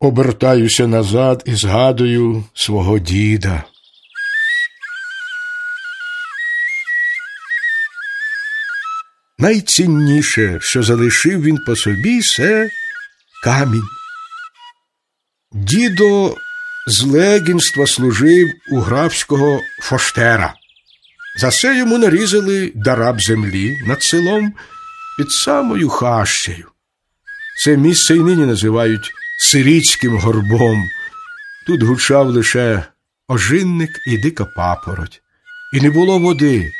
Обертаюся назад і згадую свого діда. Найцінніше, що залишив він по собі, це камінь. Дідо з легінства служив у графського фоштера. За це йому нарізали дараб землі над селом під самою хащею. Це місце й нині називають Сирійським горбом. Тут гучав лише ожинник і дика папороть, і не було води.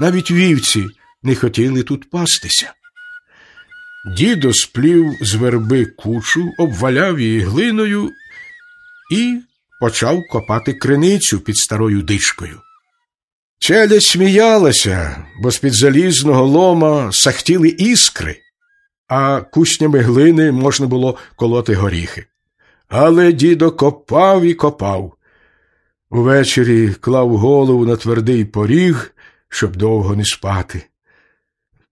Навіть вівці не хотіли тут пастися. Дідо сплів з верби кучу, обваляв її глиною і почав копати криницю під старою дишкою. Челядь сміялася, бо з під залізного лома сахтіли іскри, а куснями глини можна було колоти горіхи. Але дідо копав і копав. Увечері клав голову на твердий поріг, щоб довго не спати.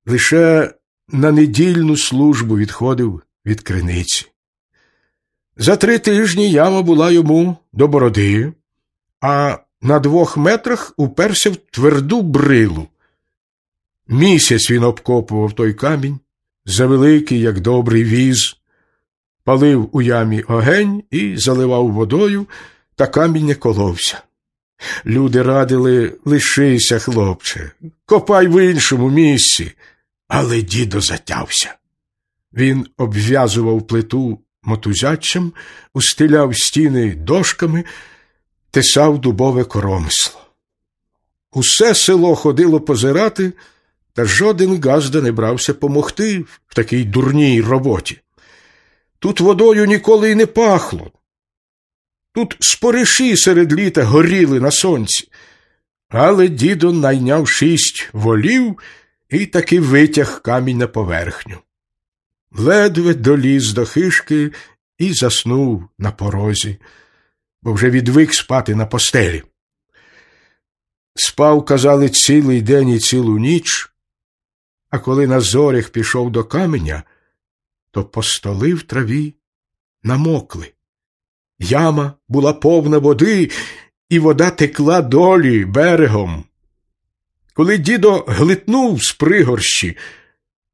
Лише на недільну службу відходив від криниці. За три тижні яма була йому до бороди, а на двох метрах уперся в тверду брилу. Місяць він обкопував той камінь, завеликий, як добрий віз, палив у ямі огень і заливав водою, та камінь коловся. Люди радили лишися, хлопче, копай в іншому місці, але дідо затявся. Він обв'язував плиту мотузячем, устиляв стіни дошками, тисав дубове коромисло. Усе село ходило позирати, та жоден газда не брався помогти в такій дурній роботі. Тут водою ніколи й не пахло. Тут спориші серед літа горіли на сонці. Але дідо найняв шість волів і таки витяг камінь на поверхню. Ледве доліз до хишки і заснув на порозі, бо вже відвик спати на постелі. Спав, казали, цілий день і цілу ніч, а коли на зорях пішов до каменя, то постоли в траві намокли. Яма була повна води, і вода текла долі берегом. Коли дідо глитнув з пригорщі,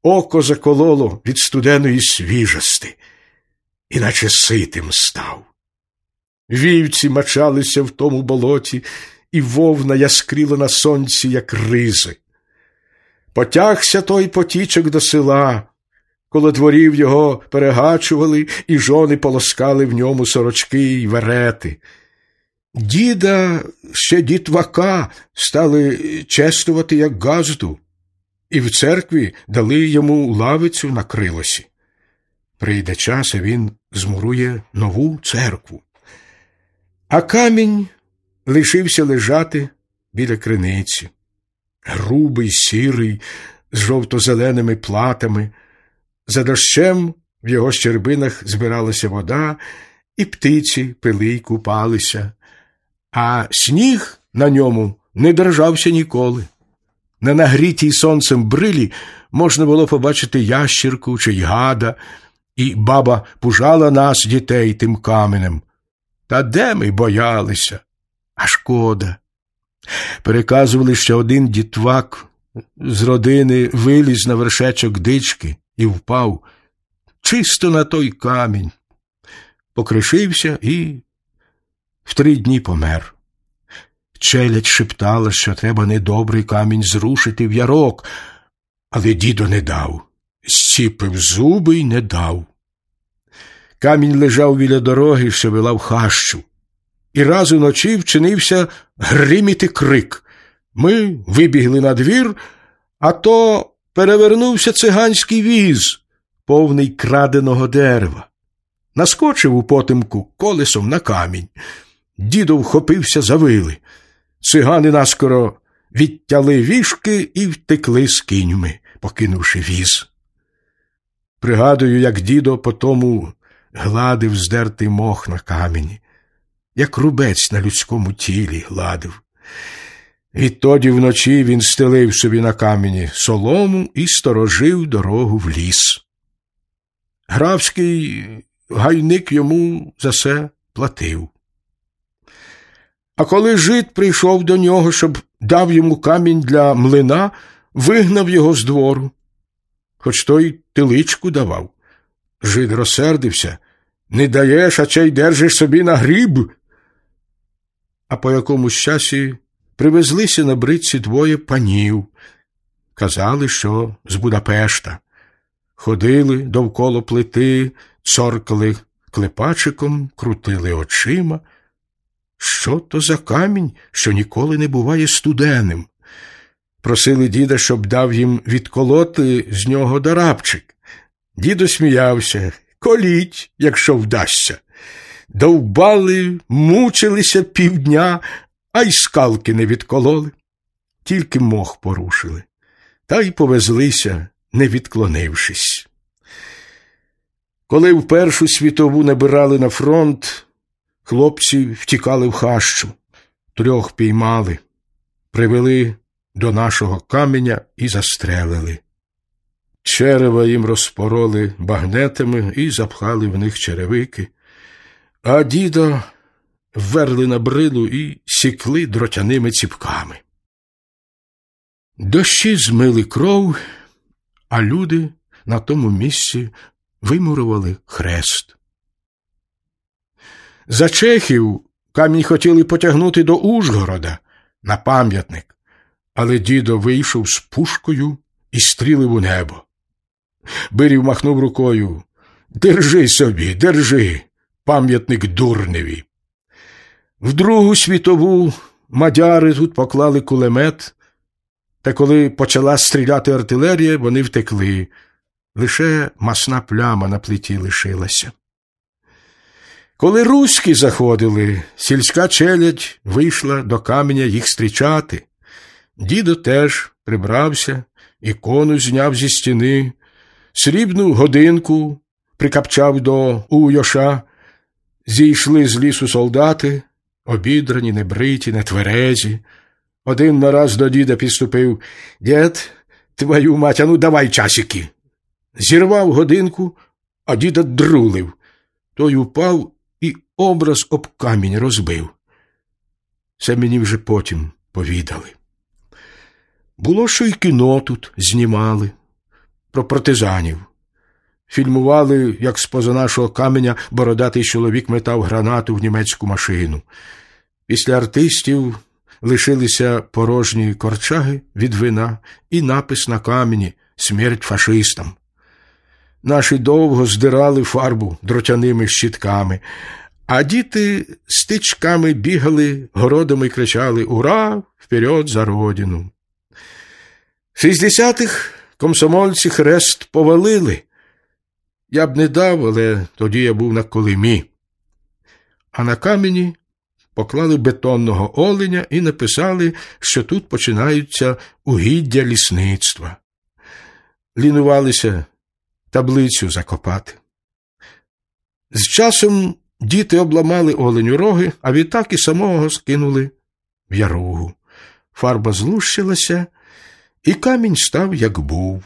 око закололо від студеної свіжости, іначе ситим став. Вівці мачалися в тому болоті, і вовна яскріла на сонці, як ризи. Потягся той потічок до села, коло дворів його перегачували, і жони полоскали в ньому сорочки й верети. Діда ще дітвака стали честувати, як газду, і в церкві дали йому лавицю на крилосі. Прийде час, і він змурує нову церкву. А камінь лишився лежати біля криниці, грубий, сірий, з жовто-зеленими платами. За дощем в його щербинах збиралася вода, і птиці пили й купалися а сніг на ньому не держався ніколи. На нагрітій сонцем брилі можна було побачити ящірку чи й гада, і баба пужала нас, дітей, тим каменем. Та де ми боялися? А шкода. Переказували, що один дітвак з родини виліз на вершечок дички і впав чисто на той камінь, покришився і в три дні помер. Челядь шептала, що треба недобрий камінь зрушити в ярок, але дідо не дав, зціпив зуби й не дав. Камінь лежав біля дороги, що вела в хащу, і раз уночі вчинився гриміти крик. Ми вибігли на двір, а то перевернувся циганський віз, повний краденого дерева. Наскочив у потемку колесом на камінь. Дідо вхопився за вили. Цигани наскоро відтяли вішки і втекли з кіньми, покинувши віз. Пригадую, як дідо по тому гладив здертий мох на камені, як рубець на людському тілі гладив. Відтоді вночі він стелив собі на камені солому і сторожив дорогу в ліс. Графський гайник йому за все платив. А коли жид прийшов до нього, щоб дав йому камінь для млина, вигнав його з двору. Хоч той тиличку давав. Жид розсердився не даєш, а чай держиш собі на гріб. А по якомусь часі привезлися на бритці двоє панів. Казали, що з Будапешта. Ходили довкола плити, цоркали клепачиком, крутили очима. Що то за камінь, що ніколи не буває студеним? Просили діда, щоб дав їм відколоти з нього дарабчик. Дідо сміявся. Коліть, якщо вдасться. Довбали, мучилися півдня, а й скалки не відкололи, тільки мох порушили, та й повезлися, не відклонившись. Коли в Першу світову набирали на фронт, хлопці втікали в хащу, трьох піймали, привели до нашого каменя і застрелили. Черева їм розпороли багнетами і запхали в них черевики, а діда вверли на брилу і сікли дротяними ціпками. Дощі змили кров, а люди на тому місці вимурували хрест. За чехів камінь хотіли потягнути до Ужгорода на пам'ятник, але дідо вийшов з пушкою і стрілив у небо. Бирів махнув рукою. Держи собі, держи, пам'ятник дурневі. В Другу світову мадяри тут поклали кулемет, та коли почала стріляти артилерія, вони втекли. Лише масна пляма на плиті лишилася. Коли руські заходили, сільська челядь вийшла до каменя їх зустрічати. Дідо теж прибрався, ікону зняв зі стіни, срібну годинку прикапчав до Уйоша, зійшли з лісу солдати, обідрані, небриті, нетверезі. Один нараз до діда підступив Дід, твою мать, а ну давай часики. Зірвав годинку, а діда друлив. Той упав і образ об камінь розбив. Це мені вже потім повідали. Було, що й кіно тут знімали про партизанів. Фільмували, як з поза нашого каменя бородатий чоловік метав гранату в німецьку машину. Після артистів лишилися порожні корчаги від вина і напис на камені Смерть фашистам. Наші довго здирали фарбу дротяними щітками, а діти стичками бігали городами і кричали Ура! Вперед за родину! В 60-х комсомольці хрест повалили. Я б не дав, але тоді я був на колимі. А на камені поклали бетонного оленя і написали, що тут починаються угіддя лісництва. Лінувалися таблицю закопати. З часом діти обламали оленю роги, а відтак і самого скинули в яругу. Фарба злущилася, і камінь став, як був.